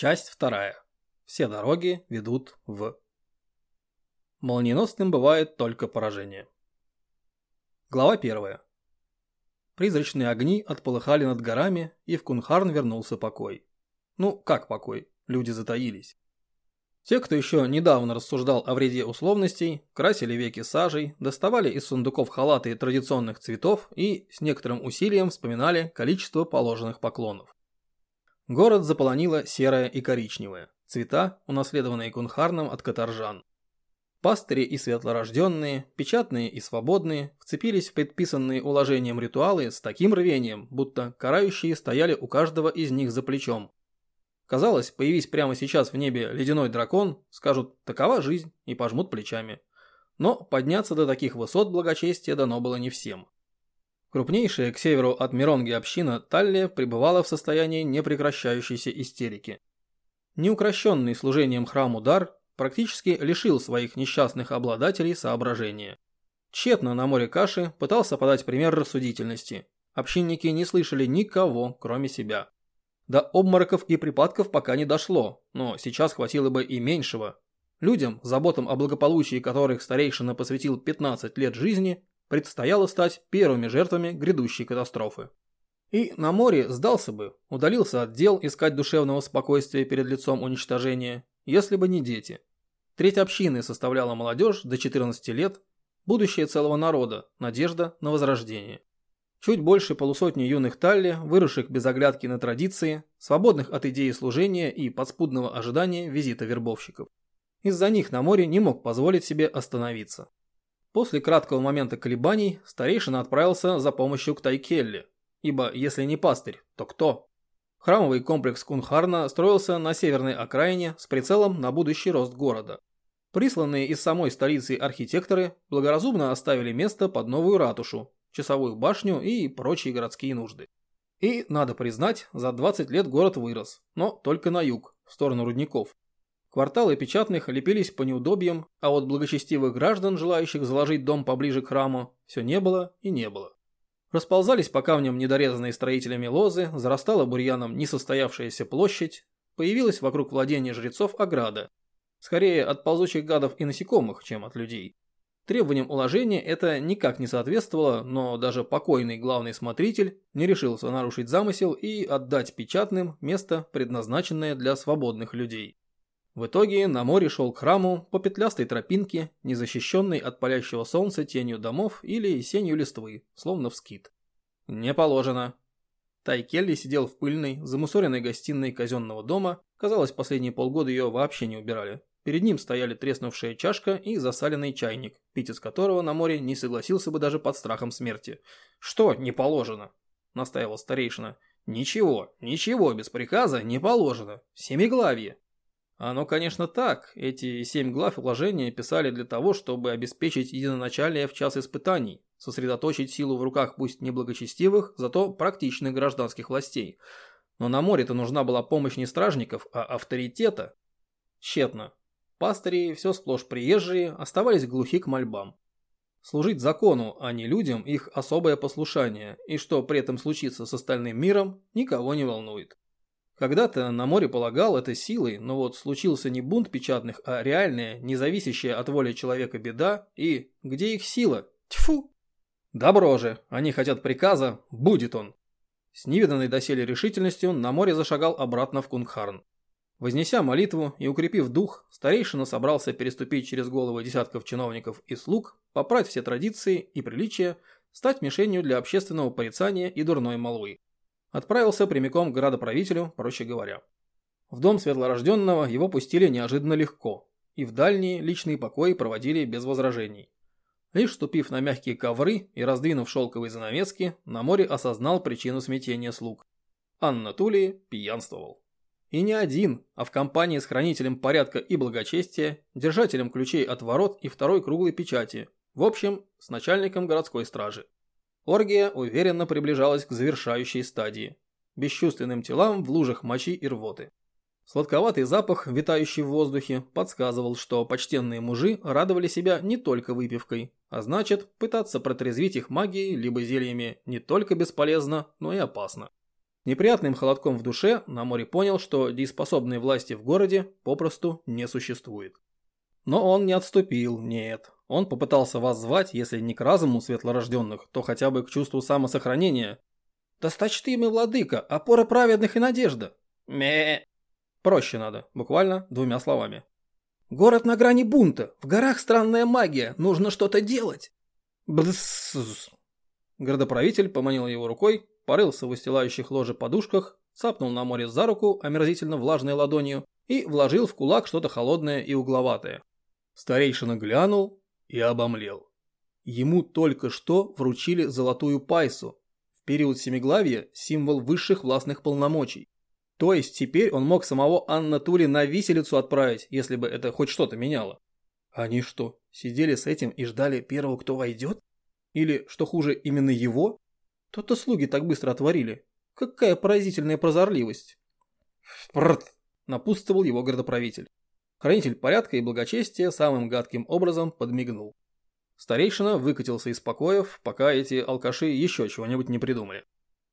Часть вторая. Все дороги ведут в... Молниеносным бывает только поражение. Глава первая. Призрачные огни отполыхали над горами, и в Кунхарн вернулся покой. Ну, как покой? Люди затаились. Те, кто еще недавно рассуждал о вреде условностей, красили веки сажей, доставали из сундуков халаты традиционных цветов и с некоторым усилием вспоминали количество положенных поклонов. Город заполонило серое и коричневое, цвета, унаследованные Кунхарном от каторжан. Пастыри и светлорожденные, печатные и свободные, вцепились в предписанные уложением ритуалы с таким рвением, будто карающие стояли у каждого из них за плечом, Казалось, появись прямо сейчас в небе ледяной дракон, скажут «такова жизнь» и пожмут плечами. Но подняться до таких высот благочестия дано было не всем. Крупнейшая к северу от Миронги община Таллия пребывала в состоянии непрекращающейся истерики. Неукрощенный служением храму дар практически лишил своих несчастных обладателей соображения. Тщетно на море каши пытался подать пример рассудительности. Общинники не слышали никого, кроме себя. До обмороков и припадков пока не дошло, но сейчас хватило бы и меньшего. Людям, заботам о благополучии которых старейшина посвятил 15 лет жизни, предстояло стать первыми жертвами грядущей катастрофы. И на море сдался бы, удалился от дел искать душевного спокойствия перед лицом уничтожения, если бы не дети. Треть общины составляла молодежь до 14 лет, будущее целого народа, надежда на возрождение. Чуть больше полусотни юных талли, выросших без оглядки на традиции, свободных от идеи служения и подспудного ожидания визита вербовщиков. Из-за них на море не мог позволить себе остановиться. После краткого момента колебаний старейшина отправился за помощью к Тайкелле, ибо если не пастырь, то кто? Храмовый комплекс Кунхарна строился на северной окраине с прицелом на будущий рост города. Присланные из самой столицы архитекторы благоразумно оставили место под новую ратушу, часовую башню и прочие городские нужды. И, надо признать, за 20 лет город вырос, но только на юг, в сторону рудников. Кварталы печатных лепились по неудобьям, а вот благочестивых граждан, желающих заложить дом поближе к храму, все не было и не было. Расползались по камням недорезанные строителями лозы, зарастала бурьяном несостоявшаяся площадь, появилась вокруг владения жрецов ограда. Скорее от ползучих гадов и насекомых, чем от людей. Требованиям уложения это никак не соответствовало, но даже покойный главный смотритель не решился нарушить замысел и отдать печатным место, предназначенное для свободных людей. В итоге на море шел к храму по петлястой тропинке, незащищенной от палящего солнца тенью домов или сенью листвы, словно в скит. Не положено. Тайкелли сидел в пыльной, замусоренной гостиной казенного дома, казалось, последние полгода ее вообще не убирали. Перед ним стояли треснувшая чашка и засаленный чайник, пить из которого на море не согласился бы даже под страхом смерти. «Что не положено?» – настаивал старейшина. «Ничего, ничего без приказа не положено. Семиглавье». Оно, конечно, так. Эти семь глав уложения писали для того, чтобы обеспечить единоначалие в час испытаний, сосредоточить силу в руках пусть не благочестивых, зато практичных гражданских властей. Но на море-то нужна была помощь не стражников, а авторитета. Тщетно. Пастыри, все сплошь приезжие, оставались глухи к мольбам. Служить закону, а не людям, их особое послушание, и что при этом случится с остальным миром, никого не волнует. Когда-то на море полагал это силой, но вот случился не бунт печатных, а реальная, независящая от воли человека беда, и где их сила? Тьфу! Добро же, они хотят приказа, будет он. С невиданной доселе решительностью на море зашагал обратно в Кунгхарн. Вознеся молитву и укрепив дух, старейшина собрался переступить через головы десятков чиновников и слуг, попрать все традиции и приличия, стать мишенью для общественного порицания и дурной молвы. Отправился прямиком к градоправителю, проще говоря. В дом светлорожденного его пустили неожиданно легко, и в дальние личные покои проводили без возражений. Лишь ступив на мягкие ковры и раздвинув шелковые занавески, на море осознал причину смятения слуг. Анна Тулии пьянствовал. И не один, а в компании с хранителем порядка и благочестия, держателем ключей от ворот и второй круглой печати, в общем, с начальником городской стражи. Оргия уверенно приближалась к завершающей стадии – бесчувственным телам в лужах мочи и рвоты. Сладковатый запах, витающий в воздухе, подсказывал, что почтенные мужи радовали себя не только выпивкой, а значит, пытаться протрезвить их магией либо зельями не только бесполезно, но и опасно. Неприятным холодком в душе на море понял, что дееспособной власти в городе попросту не существует. Но он не отступил, нет. Он попытался воззвать, если не к разуму светлорожденных, то хотя бы к чувству самосохранения. «Досточтимый владыка, опора праведных и надежда!» ме Проще надо, буквально двумя словами. «Город на грани бунта, в горах странная магия, нужно что-то делать!» Бдссс. Городоправитель поманил его рукой, порылся в устилающих ложе подушках, цапнул на море за руку омерзительно влажной ладонью и вложил в кулак что-то холодное и угловатое. Старейшина глянул и обомлел. Ему только что вручили золотую пайсу. В период Семиглавия символ высших властных полномочий. То есть теперь он мог самого Анна Тули на виселицу отправить, если бы это хоть что-то меняло. Они что, сидели с этим и ждали первого, кто войдет? Или, что хуже, именно его? То-то слуги так быстро отворили. Какая поразительная прозорливость. Прррт, напутствовал его городоправитель. Хранитель порядка и благочестия самым гадким образом подмигнул. Старейшина выкатился из покоев, пока эти алкаши еще чего-нибудь не придумали.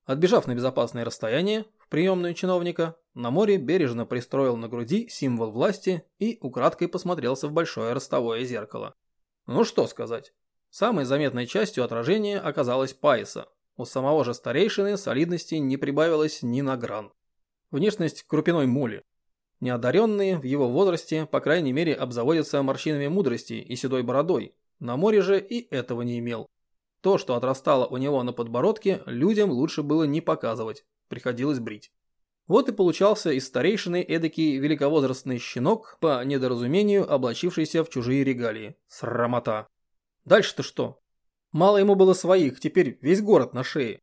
Отбежав на безопасное расстояние, в приемную чиновника, на море бережно пристроил на груди символ власти и украдкой посмотрелся в большое ростовое зеркало. Ну что сказать. Самой заметной частью отражения оказалась Пайса. У самого же старейшины солидности не прибавилось ни на гран. Внешность крупиной моли. Неодаренные в его возрасте, по крайней мере, обзаводятся морщинами мудрости и седой бородой. На море же и этого не имел. То, что отрастало у него на подбородке, людям лучше было не показывать, приходилось брить. Вот и получался из старейшины эдакий великовозрастный щенок, по недоразумению облачившийся в чужие регалии. Срамота. Дальше-то что? Мало ему было своих, теперь весь город на шее.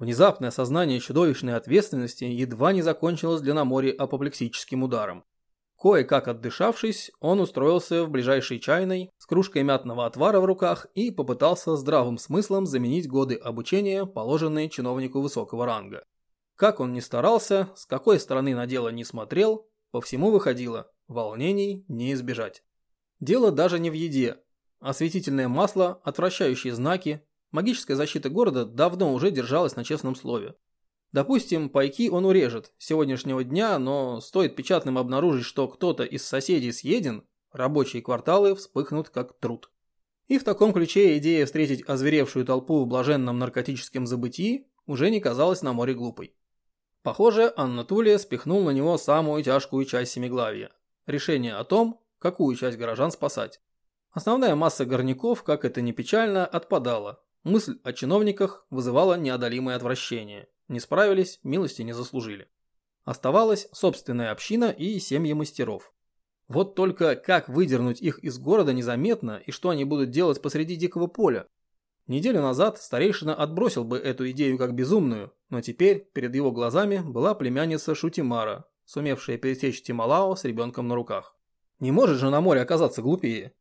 Внезапное осознание чудовищной ответственности едва не закончилось для Намори апоплексическим ударом. Кое-как отдышавшись, он устроился в ближайшей чайной с кружкой мятного отвара в руках и попытался здравым смыслом заменить годы обучения, положенные чиновнику высокого ранга. Как он ни старался, с какой стороны на дело не смотрел, по всему выходило, волнений не избежать. Дело даже не в еде. Осветительное масло, отвращающие знаки, Магическая защита города давно уже держалась на честном слове. Допустим, пайки он урежет сегодняшнего дня, но стоит печатным обнаружить, что кто-то из соседей съеден, рабочие кварталы вспыхнут как труд. И в таком ключе идея встретить озверевшую толпу в блаженном наркотическом забытии уже не казалась на море глупой. Похоже, Анна спихнул на него самую тяжкую часть семиглавия. Решение о том, какую часть горожан спасать. Основная масса горняков, как это ни печально, отпадала, Мысль о чиновниках вызывала неодолимое отвращение. Не справились, милости не заслужили. Оставалась собственная община и семьи мастеров. Вот только как выдернуть их из города незаметно и что они будут делать посреди дикого поля? Неделю назад старейшина отбросил бы эту идею как безумную, но теперь перед его глазами была племянница Шутимара, сумевшая пересечь Тималао с ребенком на руках. Не может же на море оказаться глупее.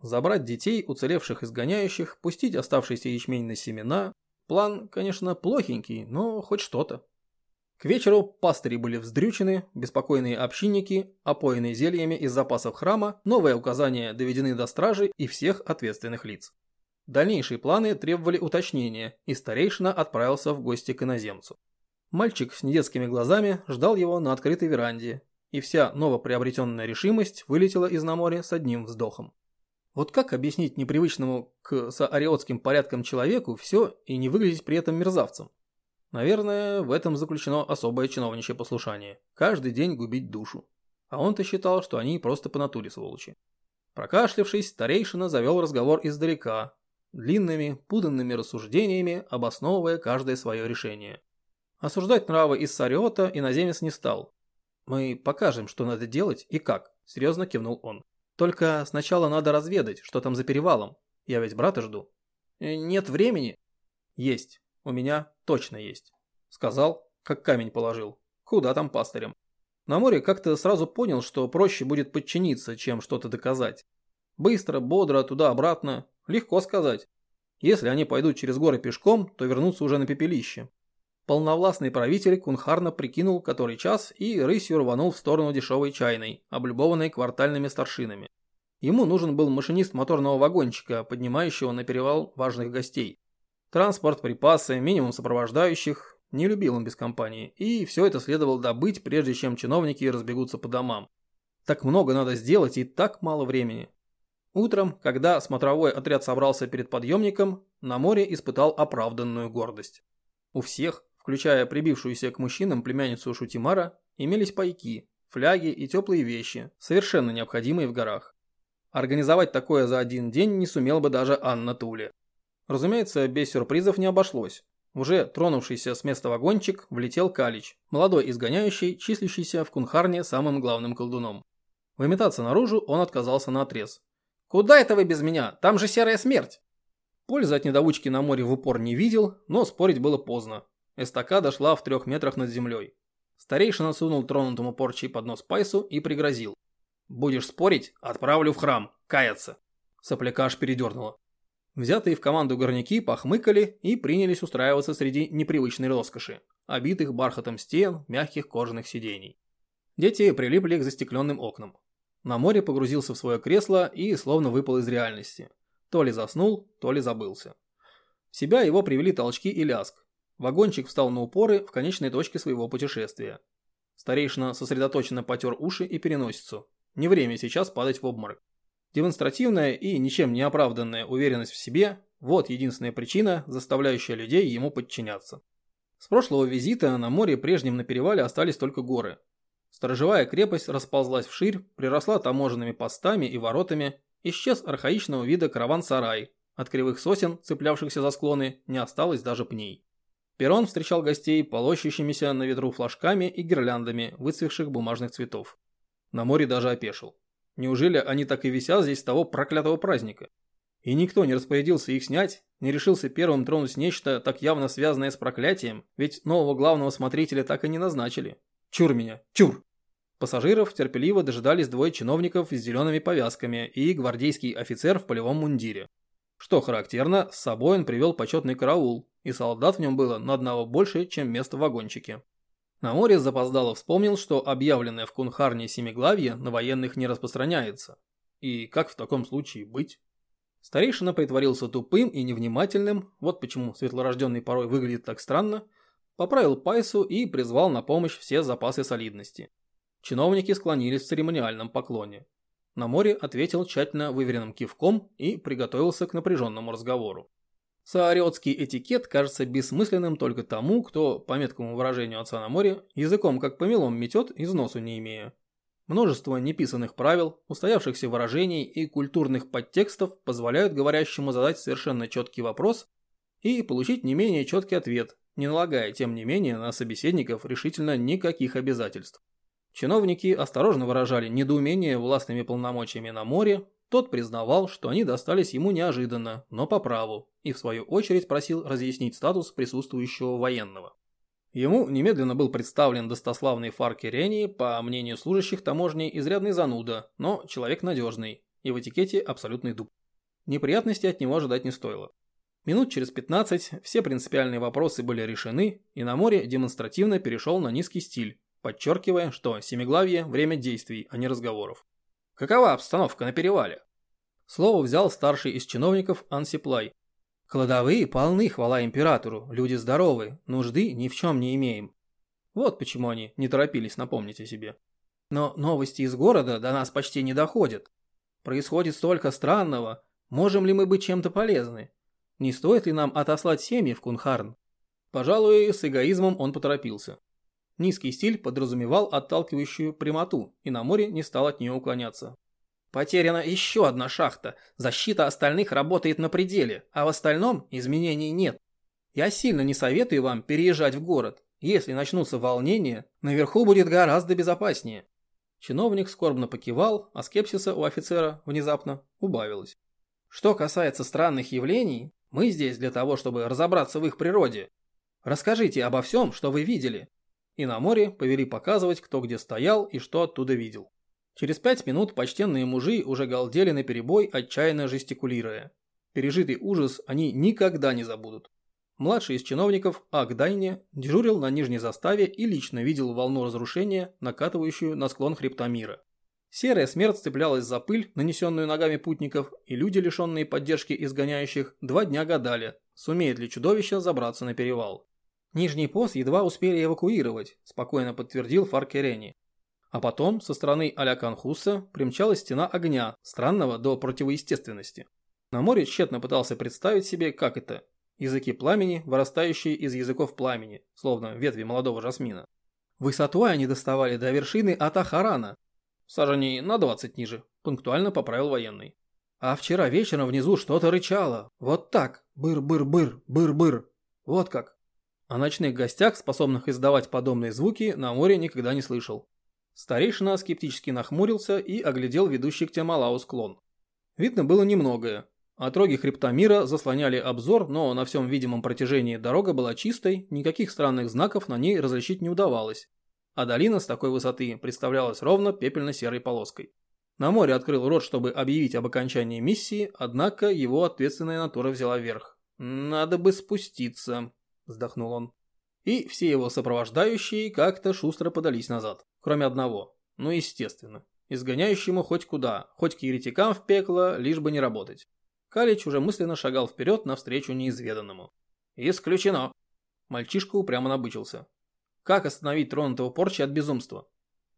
Забрать детей, уцелевших изгоняющих, пустить оставшийся ячмень на семена. План, конечно, плохенький, но хоть что-то. К вечеру пастыри были вздрючены, беспокойные общинники, опоенные зельями из запасов храма, новые указания доведены до стражи и всех ответственных лиц. Дальнейшие планы требовали уточнения, и старейшина отправился в гости к иноземцу. Мальчик с недетскими глазами ждал его на открытой веранде, и вся новоприобретенная решимость вылетела из на море с одним вздохом. Вот как объяснить непривычному к саариотским порядкам человеку все и не выглядеть при этом мерзавцем? Наверное, в этом заключено особое чиновничье послушание. Каждый день губить душу. А он-то считал, что они просто по натуре сволочи. Прокашлявшись, старейшина завел разговор издалека, длинными, пуданными рассуждениями, обосновывая каждое свое решение. Осуждать нравы из Сариота иноземец не стал. «Мы покажем, что надо делать и как», – серьезно кивнул он. Только сначала надо разведать, что там за перевалом. Я ведь брата жду. Э, нет времени. Есть. У меня точно есть. Сказал, как камень положил. Куда там пастырем? На море как-то сразу понял, что проще будет подчиниться, чем что-то доказать. Быстро, бодро, туда-обратно. Легко сказать. Если они пойдут через горы пешком, то вернутся уже на пепелище. Полновластный правитель Кунхарна прикинул который час и рысью рванул в сторону дешевой чайной, облюбованной квартальными старшинами. Ему нужен был машинист моторного вагончика, поднимающего на перевал важных гостей. Транспорт, припасы, минимум сопровождающих, Не любил он без компании, и все это следовало добыть, прежде чем чиновники разбегутся по домам. Так много надо сделать и так мало времени. Утром, когда смотровой отряд собрался перед подъемником, на море испытал оправданную гордость. У всех, включая прибившуюся к мужчинам племянницу Шутимара, имелись пайки, фляги и теплые вещи, совершенно необходимые в горах. Организовать такое за один день не сумел бы даже Анна Туле. Разумеется, без сюрпризов не обошлось. Уже тронувшийся с места вагончик влетел Калич, молодой изгоняющий, числящийся в Кунхарне самым главным колдуном. Выметаться наружу он отказался на отрез. «Куда это вы без меня? Там же серая смерть!» Пользы от недоучки на море в упор не видел, но спорить было поздно. Эстакада шла в трех метрах над землей. Старейшина сунул тронутому порчей под нос Пайсу и пригрозил. «Будешь спорить? Отправлю в храм. Каяться!» Сопляка передернуло. Взятые в команду горняки похмыкали и принялись устраиваться среди непривычной роскоши, обитых бархатом стен, мягких кожаных сидений. Дети прилипли к застекленным окнам. На море погрузился в свое кресло и словно выпал из реальности. То ли заснул, то ли забылся. В себя его привели толчки и ляск. Вагончик встал на упоры в конечной точке своего путешествия. Старейшина сосредоточенно потер уши и переносицу. Не время сейчас падать в обморок. Демонстративная и ничем не оправданная уверенность в себе – вот единственная причина, заставляющая людей ему подчиняться. С прошлого визита на море прежнем на перевале остались только горы. Сторожевая крепость расползлась вширь, приросла таможенными постами и воротами, исчез архаичного вида караван-сарай, от кривых сосен, цеплявшихся за склоны, не осталось даже пней. Перрон встречал гостей полощущимися на ветру флажками и гирляндами выцвевших бумажных цветов. На море даже опешил. Неужели они так и висят здесь с того проклятого праздника? И никто не распорядился их снять, не решился первым тронуть нечто, так явно связанное с проклятием, ведь нового главного смотрителя так и не назначили. Чур меня, чур! Пассажиров терпеливо дожидались двое чиновников с зелеными повязками и гвардейский офицер в полевом мундире. Что характерно, с собой он привел почетный караул, и солдат в нем было на одного больше, чем место в вагончике. На море запоздало вспомнил, что объявленное в Кунхарне семиглавье на военных не распространяется. И как в таком случае быть? Старейшина притворился тупым и невнимательным, вот почему светлорожденный порой выглядит так странно, поправил Пайсу и призвал на помощь все запасы солидности. Чиновники склонились в церемониальном поклоне. На море ответил тщательно выверенным кивком и приготовился к напряженному разговору. Саариотский этикет кажется бессмысленным только тому, кто, по меткому выражению отца на море, языком как помелом метет, из носу не имея. Множество неписанных правил, устоявшихся выражений и культурных подтекстов позволяют говорящему задать совершенно четкий вопрос и получить не менее четкий ответ, не налагая, тем не менее, на собеседников решительно никаких обязательств. Чиновники осторожно выражали недоумение властными полномочиями на море, тот признавал, что они достались ему неожиданно, но по праву, и в свою очередь просил разъяснить статус присутствующего военного. Ему немедленно был представлен достославный Фарки Рени, по мнению служащих таможни, изрядный зануда, но человек надежный, и в этикете абсолютный дуб. Неприятностей от него ожидать не стоило. Минут через 15 все принципиальные вопросы были решены, и на море демонстративно перешел на низкий стиль, подчеркивая, что семиглавье – время действий, а не разговоров. Какова обстановка на перевале? Слово взял старший из чиновников Ансиплай. Кладовые полны, хвала императору, люди здоровы, нужды ни в чем не имеем. Вот почему они не торопились напомнить о себе. Но новости из города до нас почти не доходят. Происходит столько странного, можем ли мы быть чем-то полезны? Не стоит ли нам отослать семьи в Кунхарн? Пожалуй, с эгоизмом он поторопился. Низкий стиль подразумевал отталкивающую прямоту, и на море не стал от нее уклоняться. Потеряна еще одна шахта, защита остальных работает на пределе, а в остальном изменений нет. Я сильно не советую вам переезжать в город. Если начнутся волнения, наверху будет гораздо безопаснее. Чиновник скорбно покивал, а скепсиса у офицера внезапно убавилось. Что касается странных явлений, мы здесь для того, чтобы разобраться в их природе. Расскажите обо всем, что вы видели, и на море повели показывать, кто где стоял и что оттуда видел. Через пять минут почтенные мужи уже галдели на перебой, отчаянно жестикулируя. Пережитый ужас они никогда не забудут. Младший из чиновников, Агдайне, дежурил на нижней заставе и лично видел волну разрушения, накатывающую на склон хребта мира. Серая смерть цеплялась за пыль, нанесенную ногами путников, и люди, лишенные поддержки изгоняющих, два дня гадали, сумеет ли чудовище забраться на перевал. Нижний пост едва успели эвакуировать, спокойно подтвердил Фаркерени. А потом со стороны а-ля Канхуса примчалась стена огня, странного до противоестественности. На море тщетно пытался представить себе, как это – языки пламени, вырастающие из языков пламени, словно ветви молодого жасмина. Высотой они доставали до вершины Атахарана. Саженей на 20 ниже, пунктуально поправил военный. А вчера вечером внизу что-то рычало. Вот так. Быр-быр-быр, быр-быр. Вот как. О ночных гостях, способных издавать подобные звуки, на море никогда не слышал. Старейшина скептически нахмурился и оглядел ведущий к Тямалау склон. Видно было немногое. Отроги хребта мира заслоняли обзор, но на всем видимом протяжении дорога была чистой, никаких странных знаков на ней различить не удавалось. А долина с такой высоты представлялась ровно пепельно-серой полоской. На море открыл рот, чтобы объявить об окончании миссии, однако его ответственная натура взяла верх. «Надо бы спуститься», – вздохнул он. И все его сопровождающие как-то шустро подались назад, кроме одного. Ну, естественно. Изгоняющему хоть куда, хоть к еретикам в пекло, лишь бы не работать. Калич уже мысленно шагал вперед навстречу неизведанному. «Исключено!» Мальчишка упрямо набычился. Как остановить тронутого порчи от безумства?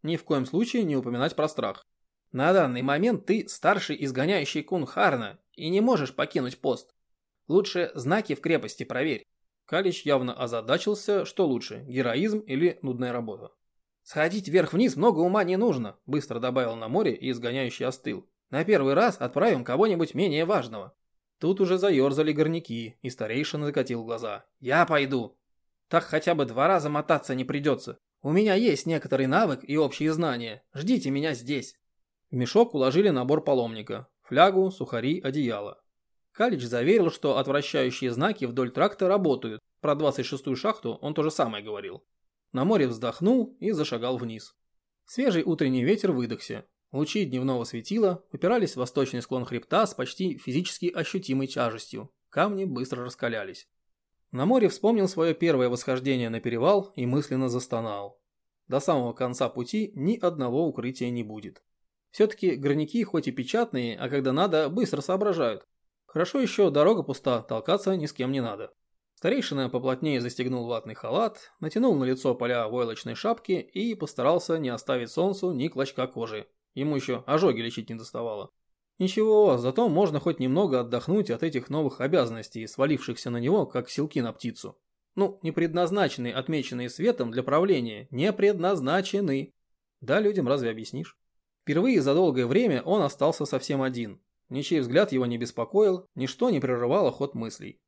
Ни в коем случае не упоминать про страх. На данный момент ты старший изгоняющий кун Харна и не можешь покинуть пост. Лучше знаки в крепости проверь. Калич явно озадачился, что лучше, героизм или нудная работа. «Сходить вверх-вниз много ума не нужно», – быстро добавил на море и изгоняющий остыл. «На первый раз отправим кого-нибудь менее важного». Тут уже заерзали горняки, и старейшина закатил глаза. «Я пойду. Так хотя бы два раза мотаться не придется. У меня есть некоторый навык и общие знания. Ждите меня здесь». В мешок уложили набор паломника, флягу, сухари, одеяло. Калич заверил, что отвращающие знаки вдоль тракта работают. Про 26-ю шахту он то же самое говорил. На море вздохнул и зашагал вниз. Свежий утренний ветер выдохся. Лучи дневного светила упирались в восточный склон хребта с почти физически ощутимой тяжестью. Камни быстро раскалялись. На море вспомнил свое первое восхождение на перевал и мысленно застонал. До самого конца пути ни одного укрытия не будет. Все-таки горняки хоть и печатные, а когда надо, быстро соображают. Хорошо еще дорога пуста, толкаться ни с кем не надо. Старейшина поплотнее застегнул ватный халат, натянул на лицо поля войлочной шапки и постарался не оставить солнцу ни клочка кожи. Ему еще ожоги лечить не доставало. Ничего, зато можно хоть немного отдохнуть от этих новых обязанностей, свалившихся на него, как силки на птицу. Ну, не предназначенные, отмеченные светом для правления, не предназначены. Да, людям разве объяснишь? Впервые за долгое время он остался совсем один. Ничей взгляд его не беспокоил, ничто не прерывало ход мыслей.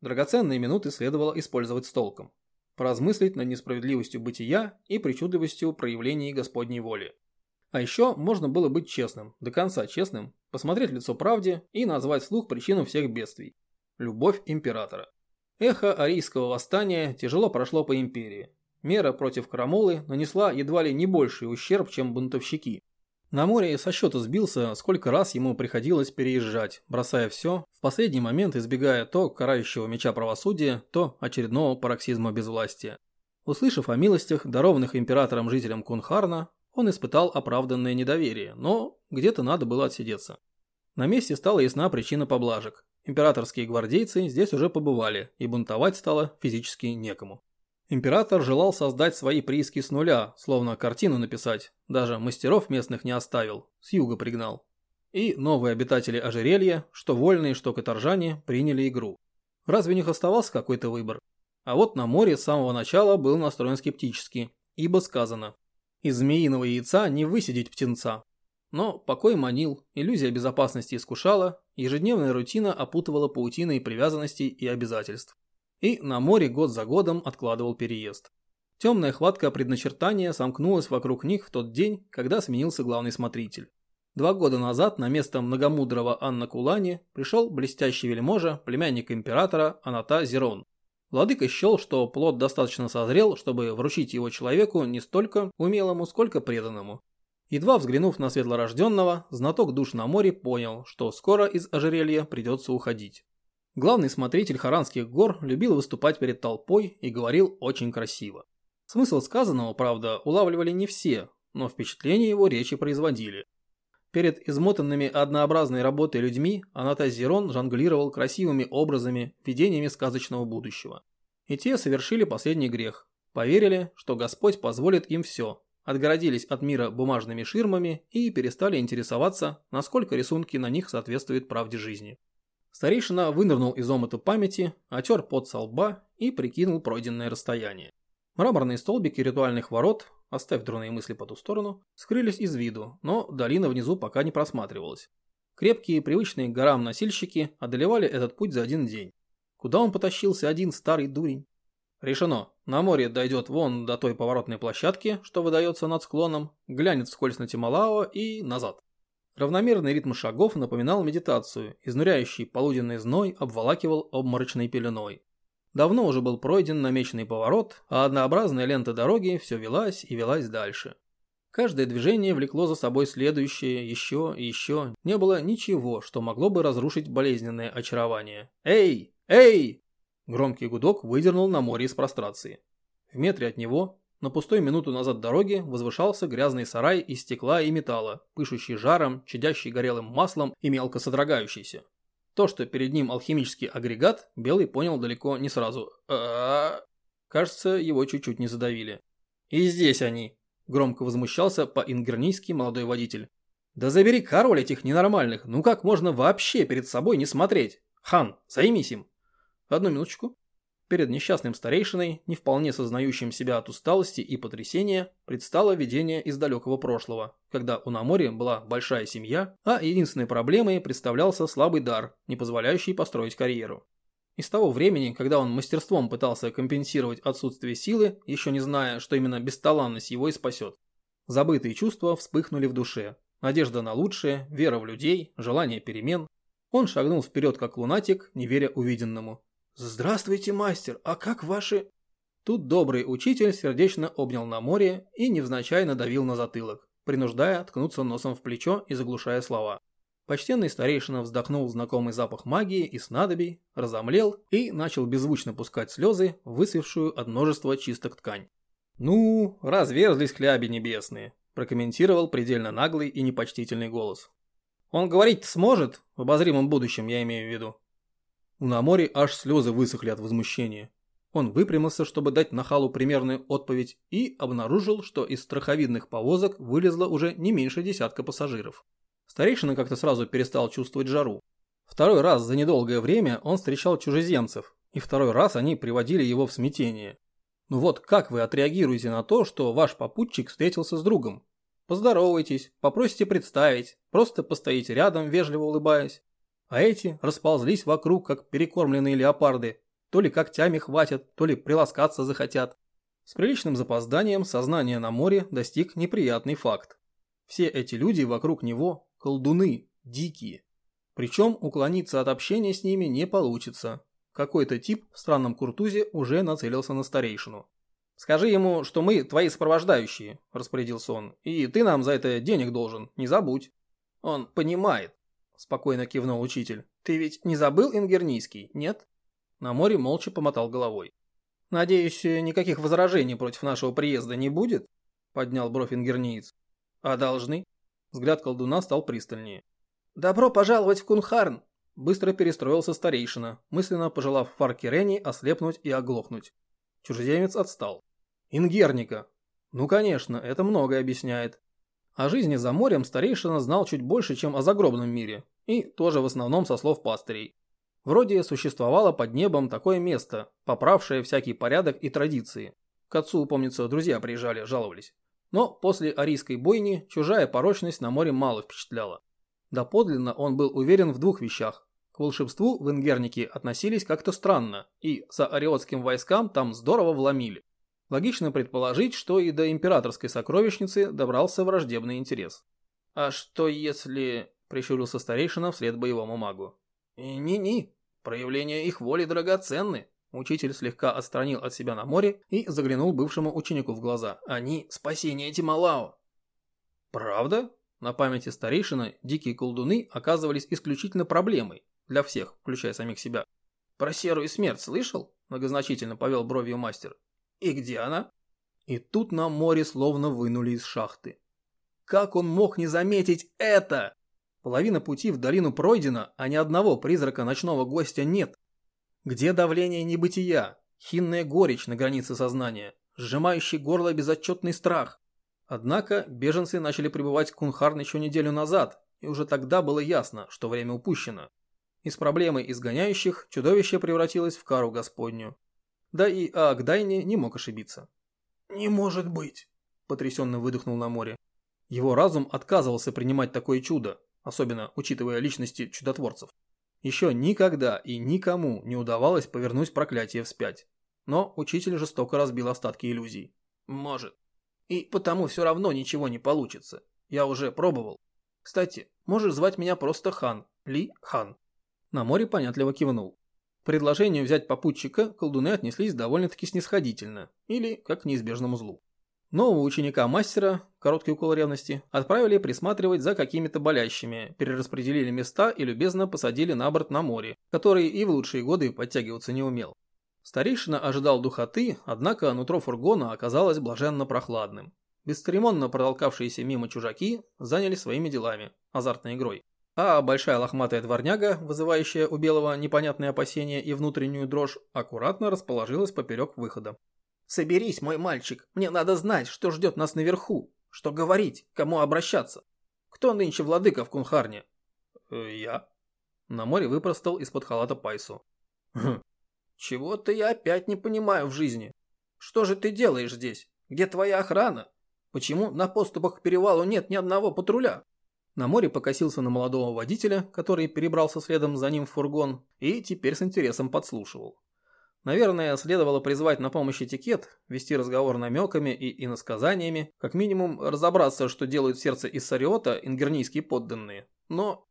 Драгоценные минуты следовало использовать с толком. Поразмыслить над несправедливостью бытия и причудливостью проявлений Господней воли. А еще можно было быть честным, до конца честным, посмотреть лицо правде и назвать вслух причину всех бедствий. Любовь императора. Эхо арийского восстания тяжело прошло по империи. Мера против Крамолы нанесла едва ли не больший ущерб, чем бунтовщики. На море со счета сбился, сколько раз ему приходилось переезжать, бросая все, в последний момент избегая то карающего меча правосудия, то очередного пароксизма безвластия. Услышав о милостях, дарованных императором жителям Кунхарна, он испытал оправданное недоверие, но где-то надо было отсидеться. На месте стала ясна причина поблажек. Императорские гвардейцы здесь уже побывали, и бунтовать стало физически некому. Император желал создать свои прииски с нуля, словно картину написать. Даже мастеров местных не оставил, с юга пригнал. И новые обитатели ожерелья, что вольные, что каторжане, приняли игру. Разве у них оставался какой-то выбор? А вот на море с самого начала был настроен скептически, ибо сказано «Из змеиного яйца не высидеть птенца». Но покой манил, иллюзия безопасности искушала, ежедневная рутина опутывала паутиной привязанностей и обязательств и на море год за годом откладывал переезд. Темная хватка предначертания сомкнулась вокруг них в тот день, когда сменился главный смотритель. Два года назад на место многомудрого Анна Кулани пришел блестящий вельможа, племянник императора Аната Зерон. Владыка счел, что плод достаточно созрел, чтобы вручить его человеку не столько умелому, сколько преданному. Едва взглянув на светлорожденного, знаток душ на море понял, что скоро из ожерелья придется уходить. Главный смотритель Харанских гор любил выступать перед толпой и говорил очень красиво. Смысл сказанного, правда, улавливали не все, но впечатление его речи производили. Перед измотанными однообразной работой людьми Анатас Зерон жонглировал красивыми образами, видениями сказочного будущего. И те совершили последний грех. Поверили, что Господь позволит им все. Отгородились от мира бумажными ширмами и перестали интересоваться, насколько рисунки на них соответствуют правде жизни. Старейшина вынырнул из омыта памяти, отер пот со лба и прикинул пройденное расстояние. Мраморные столбики ритуальных ворот, оставь дурные мысли по ту сторону, скрылись из виду, но долина внизу пока не просматривалась. Крепкие, привычные к горам носильщики одолевали этот путь за один день. Куда он потащился один старый дурень? Решено. На море дойдет вон до той поворотной площадки, что выдается над склоном, глянет вскользь на Тималао и назад. Равномерный ритм шагов напоминал медитацию, изнуряющий полуденный зной обволакивал обморочной пеленой. Давно уже был пройден намеченный поворот, а однообразная лента дороги все велась и велась дальше. Каждое движение влекло за собой следующее, еще и еще. Не было ничего, что могло бы разрушить болезненное очарование. «Эй! Эй!» Громкий гудок выдернул на море из прострации. В метре от него, на пустой минуту назад дороги, возвышался грязный сарай из стекла и металла, пышущий жаром, чадящий горелым маслом и мелко содрогающийся. То, что перед ним алхимический агрегат, Белый понял далеко не сразу. А Кажется, его чуть-чуть не задавили. «И здесь они!» – громко возмущался по-ингернийски молодой водитель. «Да забери король этих ненормальных! Ну как можно вообще перед собой не смотреть? Хан, займись им!» Одну минуточку. Перед несчастным старейшиной, не вполне сознающим себя от усталости и потрясения, предстало видение из далекого прошлого, когда у Намори была большая семья, а единственной проблемой представлялся слабый дар, не позволяющий построить карьеру. И с того времени, когда он мастерством пытался компенсировать отсутствие силы, еще не зная, что именно бесталанность его и спасет. Забытые чувства вспыхнули в душе. Надежда на лучшее, вера в людей, желание перемен. Он шагнул вперед как лунатик, не веря увиденному, «Здравствуйте, мастер, а как ваши...» Тут добрый учитель сердечно обнял на море и невзначай надавил на затылок, принуждая ткнуться носом в плечо и заглушая слова. Почтенный старейшина вздохнул знакомый запах магии и снадобий, разомлел и начал беззвучно пускать слезы, высвевшую от множества чисток ткань. «Ну, разверзлись хляби небесные», – прокомментировал предельно наглый и непочтительный голос. «Он говорить сможет, в обозримом будущем я имею в виду». У Намори аж слезы высохли от возмущения. Он выпрямился, чтобы дать Нахалу примерную отповедь, и обнаружил, что из страховидных повозок вылезло уже не меньше десятка пассажиров. Старейшина как-то сразу перестал чувствовать жару. Второй раз за недолгое время он встречал чужеземцев, и второй раз они приводили его в смятение. Ну вот как вы отреагируете на то, что ваш попутчик встретился с другом? Поздоровайтесь, попросите представить, просто постоите рядом, вежливо улыбаясь. А эти расползлись вокруг, как перекормленные леопарды. То ли когтями хватят, то ли приласкаться захотят. С приличным запозданием сознание на море достиг неприятный факт. Все эти люди вокруг него – колдуны, дикие. Причем уклониться от общения с ними не получится. Какой-то тип в странном куртузе уже нацелился на старейшину. «Скажи ему, что мы твои сопровождающие», – распорядился он, – «и ты нам за это денег должен, не забудь». Он понимает, – спокойно кивнул учитель. «Ты ведь не забыл ингернийский, нет?» На море молча помотал головой. «Надеюсь, никаких возражений против нашего приезда не будет?» – поднял бровь ингерниец. «А должны?» Взгляд колдуна стал пристальнее. «Добро пожаловать в Кунхарн!» Быстро перестроился старейшина, мысленно пожелав Фарке Ренни ослепнуть и оглохнуть. Чужеземец отстал. «Ингерника!» «Ну, конечно, это многое объясняет. О жизни за морем старейшина знал чуть больше, чем о загробном мире, и тоже в основном со слов пастырей. Вроде существовало под небом такое место, поправшее всякий порядок и традиции. К отцу, помнится, друзья приезжали, жаловались. Но после арийской бойни чужая порочность на море мало впечатляла. Доподлинно он был уверен в двух вещах. К волшебству в Ингернике относились как-то странно, и за ариотским войскам там здорово вломили. Логично предположить, что и до императорской сокровищницы добрался враждебный интерес. «А что если...» – прищурился старейшина вслед боевому магу. «Ни-ни, проявления их воли драгоценны». Учитель слегка отстранил от себя на море и заглянул бывшему ученику в глаза. «Они – спасение Тималао». «Правда?» На памяти старейшины дикие колдуны оказывались исключительно проблемой для всех, включая самих себя. «Про серую смерть слышал?» – многозначительно повел бровью мастер. И где она? И тут на море словно вынули из шахты. Как он мог не заметить это? Половина пути в долину пройдена, а ни одного призрака ночного гостя нет. Где давление небытия? Хинная горечь на границе сознания, сжимающий горло безотчетный страх. Однако беженцы начали прибывать в Кунхарн еще неделю назад, и уже тогда было ясно, что время упущено. Из проблемы изгоняющих чудовище превратилось в кару Господню. Да и Аагдайне не мог ошибиться. «Не может быть!» – потрясенно выдохнул на море. Его разум отказывался принимать такое чудо, особенно учитывая личности чудотворцев. Еще никогда и никому не удавалось повернуть проклятие вспять. Но учитель жестоко разбил остатки иллюзий. Может. И потому все равно ничего не получится. Я уже пробовал. Кстати, можешь звать меня просто Хан. Ли Хан. На море понятливо кивнул. Предложению взять попутчика колдуны отнеслись довольно-таки снисходительно, или как к неизбежному злу. Нового ученика-мастера, короткий укол ревности, отправили присматривать за какими-то болящими, перераспределили места и любезно посадили на борт на море, который и в лучшие годы подтягиваться не умел. Старейшина ожидал духоты, однако нутро фургона оказалось блаженно прохладным. Бесцеремонно протолкавшиеся мимо чужаки заняли своими делами, азартной игрой а большая лохматая дворняга, вызывающая у Белого непонятные опасения и внутреннюю дрожь, аккуратно расположилась поперек выхода. «Соберись, мой мальчик, мне надо знать, что ждет нас наверху, что говорить, кому обращаться. Кто нынче владыка в Кунхарне?» э, «Я». На море выпростал из-под халата Пайсу. «Хм, чего-то я опять не понимаю в жизни. Что же ты делаешь здесь? Где твоя охрана? Почему на поступах к перевалу нет ни одного патруля?» На море покосился на молодого водителя, который перебрался следом за ним в фургон и теперь с интересом подслушивал. Наверное, следовало призвать на помощь этикет, вести разговор намеками и иносказаниями, как минимум разобраться, что делают в сердце Иссариота ингернийские подданные. Но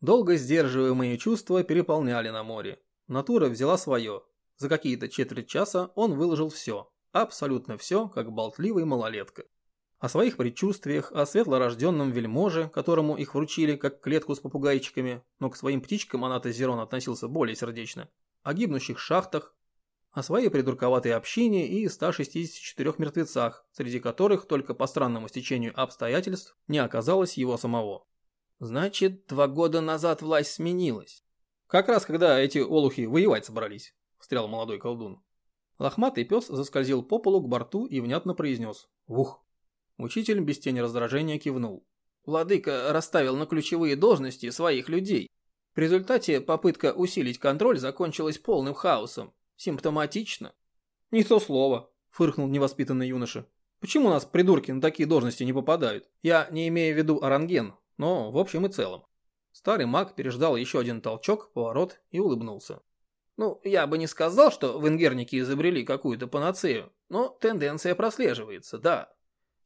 долго сдерживаемые чувства переполняли на море. Натура взяла свое. За какие-то четверть часа он выложил все. Абсолютно все, как болтливый малолетка. О своих предчувствиях, о светлорожденном вельможе, которому их вручили как клетку с попугайчиками, но к своим птичкам Аната Зерон относился более сердечно, о гибнущих шахтах, о своей придурковатой общине и 164 мертвецах, среди которых только по странному стечению обстоятельств не оказалось его самого. Значит, два года назад власть сменилась. Как раз когда эти олухи воевать собрались, встрял молодой колдун. Лохматый пес заскользил по полу к борту и внятно произнес «Вух». Учитель без тени раздражения кивнул. Владыка расставил на ключевые должности своих людей. В результате попытка усилить контроль закончилась полным хаосом. Симптоматично. Не то слово, фыркнул невоспитанный юноша. Почему у нас придурки на такие должности не попадают? Я не имею в виду оранген, но в общем и целом. Старый маг переждал еще один толчок, поворот и улыбнулся. Ну, я бы не сказал, что венгерники изобрели какую-то панацею, но тенденция прослеживается, да.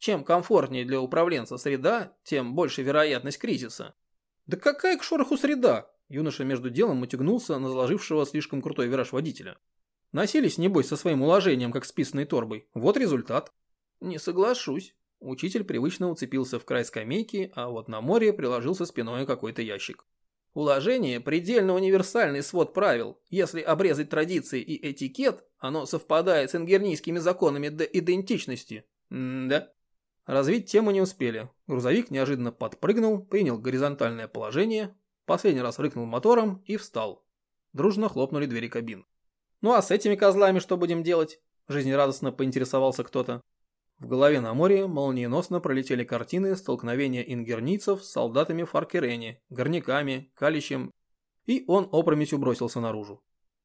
Чем комфортнее для управленца среда, тем больше вероятность кризиса. Да какая к шороху среда? Юноша между делом утягнулся на заложившего слишком крутой вираж водителя. Носились, небось, со своим уложением, как с торбой. Вот результат. Не соглашусь. Учитель привычно уцепился в край скамейки, а вот на море приложился спиной какой-то ящик. Уложение – предельно универсальный свод правил. Если обрезать традиции и этикет, оно совпадает с ингернийскими законами до идентичности. М да. Развить тему не успели. Грузовик неожиданно подпрыгнул, принял горизонтальное положение, последний раз рыкнул мотором и встал. Дружно хлопнули двери кабин. «Ну а с этими козлами что будем делать?» Жизнерадостно поинтересовался кто-то. В голове на море молниеносно пролетели картины столкновения ингерницев с солдатами Фаркерени, горняками, калищем, и он опрометью бросился наружу.